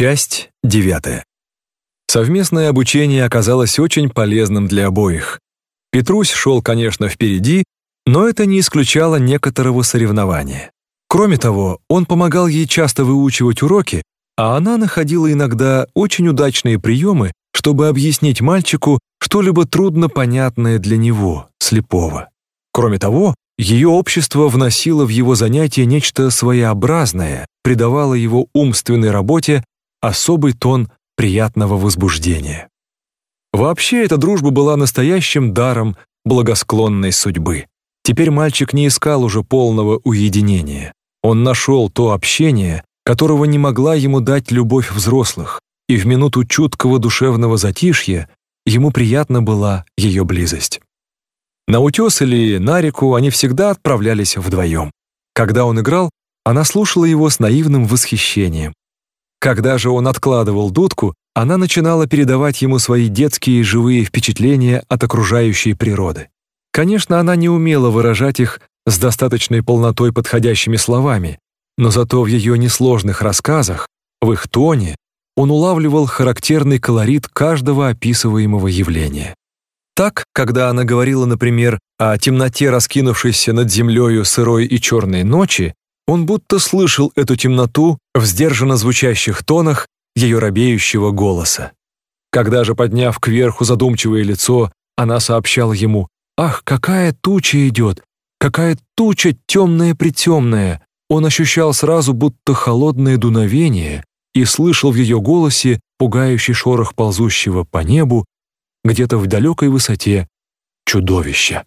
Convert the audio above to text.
Часть девятая. Совместное обучение оказалось очень полезным для обоих. Петрусь шел, конечно, впереди, но это не исключало некоторого соревнования. Кроме того, он помогал ей часто выучивать уроки, а она находила иногда очень удачные приемы, чтобы объяснить мальчику что-либо трудно понятное для него, слепого. Кроме того, ее общество вносило в его занятия нечто своеобразное, придавало его умственной работе особый тон приятного возбуждения. Вообще эта дружба была настоящим даром благосклонной судьбы. Теперь мальчик не искал уже полного уединения. Он нашел то общение, которого не могла ему дать любовь взрослых, и в минуту чуткого душевного затишья ему приятна была ее близость. На утес или на реку они всегда отправлялись вдвоем. Когда он играл, она слушала его с наивным восхищением. Когда же он откладывал дудку, она начинала передавать ему свои детские живые впечатления от окружающей природы. Конечно, она не умела выражать их с достаточной полнотой подходящими словами, но зато в ее несложных рассказах, в их тоне, он улавливал характерный колорит каждого описываемого явления. Так, когда она говорила, например, о темноте, раскинувшейся над землею сырой и черной ночи, он будто слышал эту темноту в сдержанно звучащих тонах ее робеющего голоса. Когда же, подняв кверху задумчивое лицо, она сообщала ему «Ах, какая туча идет! Какая туча темная-притемная!» Он ощущал сразу будто холодное дуновение и слышал в ее голосе пугающий шорох ползущего по небу где-то в далекой высоте чудовища.